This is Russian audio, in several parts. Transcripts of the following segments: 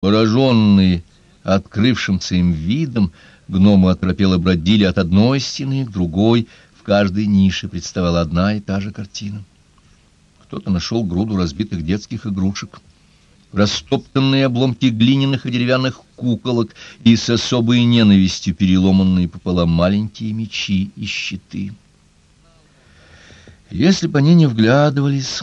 Пораженные открывшимся им видом, гномы оторопело бродили от одной стены к другой, в каждой нише представала одна и та же картина. Кто-то нашел груду разбитых детских игрушек, растоптанные обломки глиняных и деревянных куколок и с особой ненавистью переломанные пополам маленькие мечи и щиты. Если бы они не вглядывались...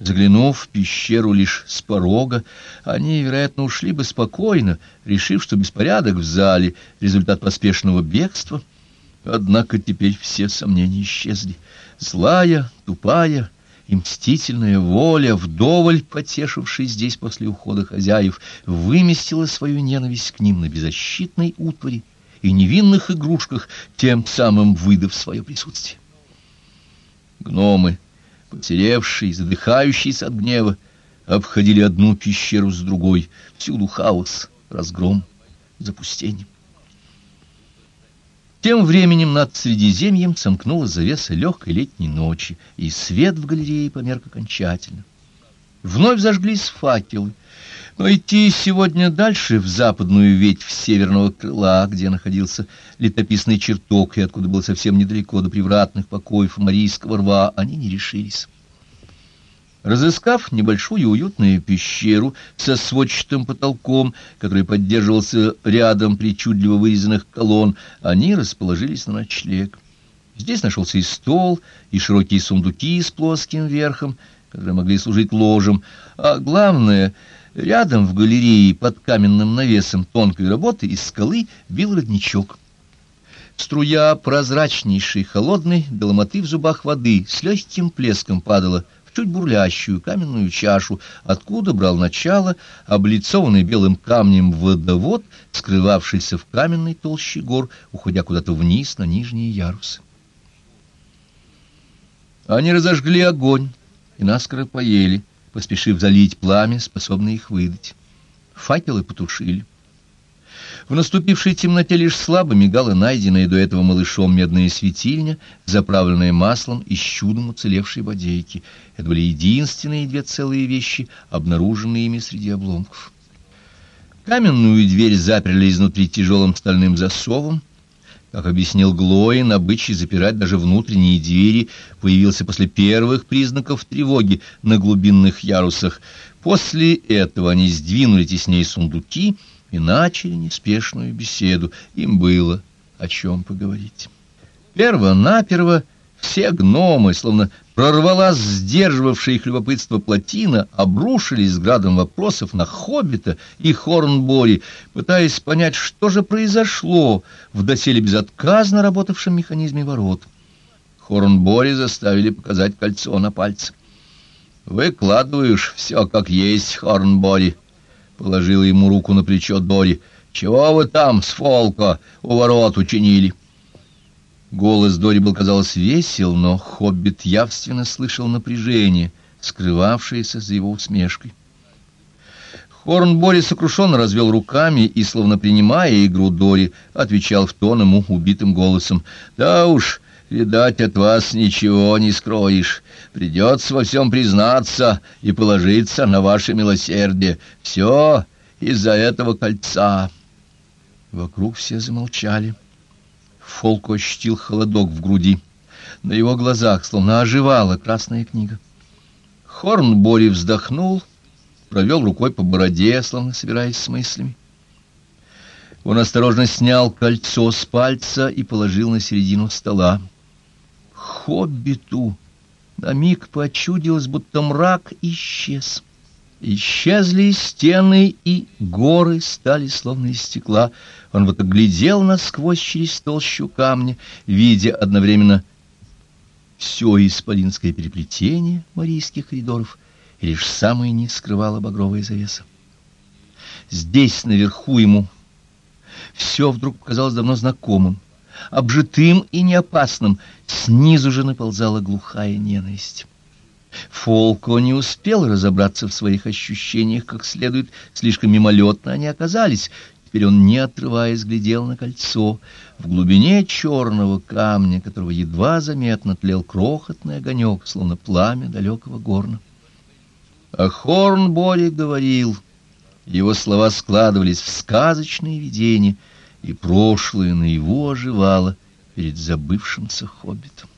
Заглянув в пещеру лишь с порога, они, вероятно, ушли бы спокойно, решив, что беспорядок в зале — результат поспешного бегства. Однако теперь все сомнения исчезли. Злая, тупая и мстительная воля, вдоволь потешившей здесь после ухода хозяев, выместила свою ненависть к ним на беззащитной утвари и невинных игрушках, тем самым выдав свое присутствие. Гномы — потеревшие, задыхающиеся от гнева, обходили одну пещеру с другой. Всюду хаос, разгром, запустение. Тем временем над Средиземьем сомкнула завеса легкой летней ночи, и свет в галерее померк окончательно. Вновь зажглись факелы, но идти сегодня дальше, в западную ветвь северного крыла, где находился летописный чертог и откуда было совсем недалеко до привратных покоев Марийского рва, они не решились. Разыскав небольшую уютную пещеру со сводчатым потолком, который поддерживался рядом причудливо вырезанных колонн, они расположились на ночлег. Здесь нашелся и стол, и широкие сундуки с плоским верхом, которые могли служить ложем, а главное — Рядом в галерее под каменным навесом тонкой работы из скалы бил родничок. Струя прозрачнейшей, холодной, до ломоты в зубах воды с легким плеском падала в чуть бурлящую каменную чашу, откуда брал начало облицованный белым камнем водовод, скрывавшийся в каменной толще гор, уходя куда-то вниз на нижние ярусы. Они разожгли огонь и наскоро поели поспешив залить пламя, способное их выдать. Факелы потушили. В наступившей темноте лишь слабо мигала найденная до этого малышом медная светильня, заправленная маслом из чудом уцелевшей бодейки. Это были единственные две целые вещи, обнаруженные ими среди обломков. Каменную дверь заперли изнутри тяжелым стальным засовом, как объяснил Глоин, обычай запирать даже внутренние двери появился после первых признаков тревоги на глубинных ярусах. После этого они сдвинули тесней сундуки и начали неспешную беседу. Им было о чем поговорить. Перво-наперво все гномы, словно прорвалась сдерживавшая их любопытство плотина, обрушились градом вопросов на Хоббита и Хорнбори, пытаясь понять, что же произошло в доселе безотказно работавшем механизме ворот. Хорнбори заставили показать кольцо на пальце. «Выкладываешь все как есть, Хорнбори», — положила ему руку на плечо Дори. «Чего вы там с Фолко у ворот учинили?» Голос Дори был, казалось, весел, но Хоббит явственно слышал напряжение, скрывавшееся за его усмешкой. Хорн Бори сокрушенно развел руками и, словно принимая игру Дори, отвечал в тон ему убитым голосом. «Да уж, видать, от вас ничего не скроешь. Придется во всем признаться и положиться на ваше милосердие. Все из-за этого кольца». Вокруг все замолчали. Фолку ощутил холодок в груди. На его глазах словно оживала красная книга. Хорнбори вздохнул, провел рукой по бороде, словно собираясь с мыслями. Он осторожно снял кольцо с пальца и положил на середину стола. Хоббиту на миг почудилось, будто мрак исчез. Исчезли стены, и горы стали словно из стекла. Он вот глядел насквозь через толщу камня, видя одновременно все исполинское переплетение марийских коридоров, и лишь самый низ скрывала багровая завеса. Здесь, наверху ему, все вдруг казалось давно знакомым, обжитым и неопасным, снизу же наползала глухая ненависть. Фолко не успел разобраться в своих ощущениях как следует, слишком мимолетно они оказались. Теперь он, не отрываясь, глядел на кольцо. В глубине черного камня, которого едва заметно тлел крохотный огонек, словно пламя далекого горна. А Хорнбори говорил, Его слова складывались в сказочные видения, и прошлое на его оживало перед забывшимся хоббитом.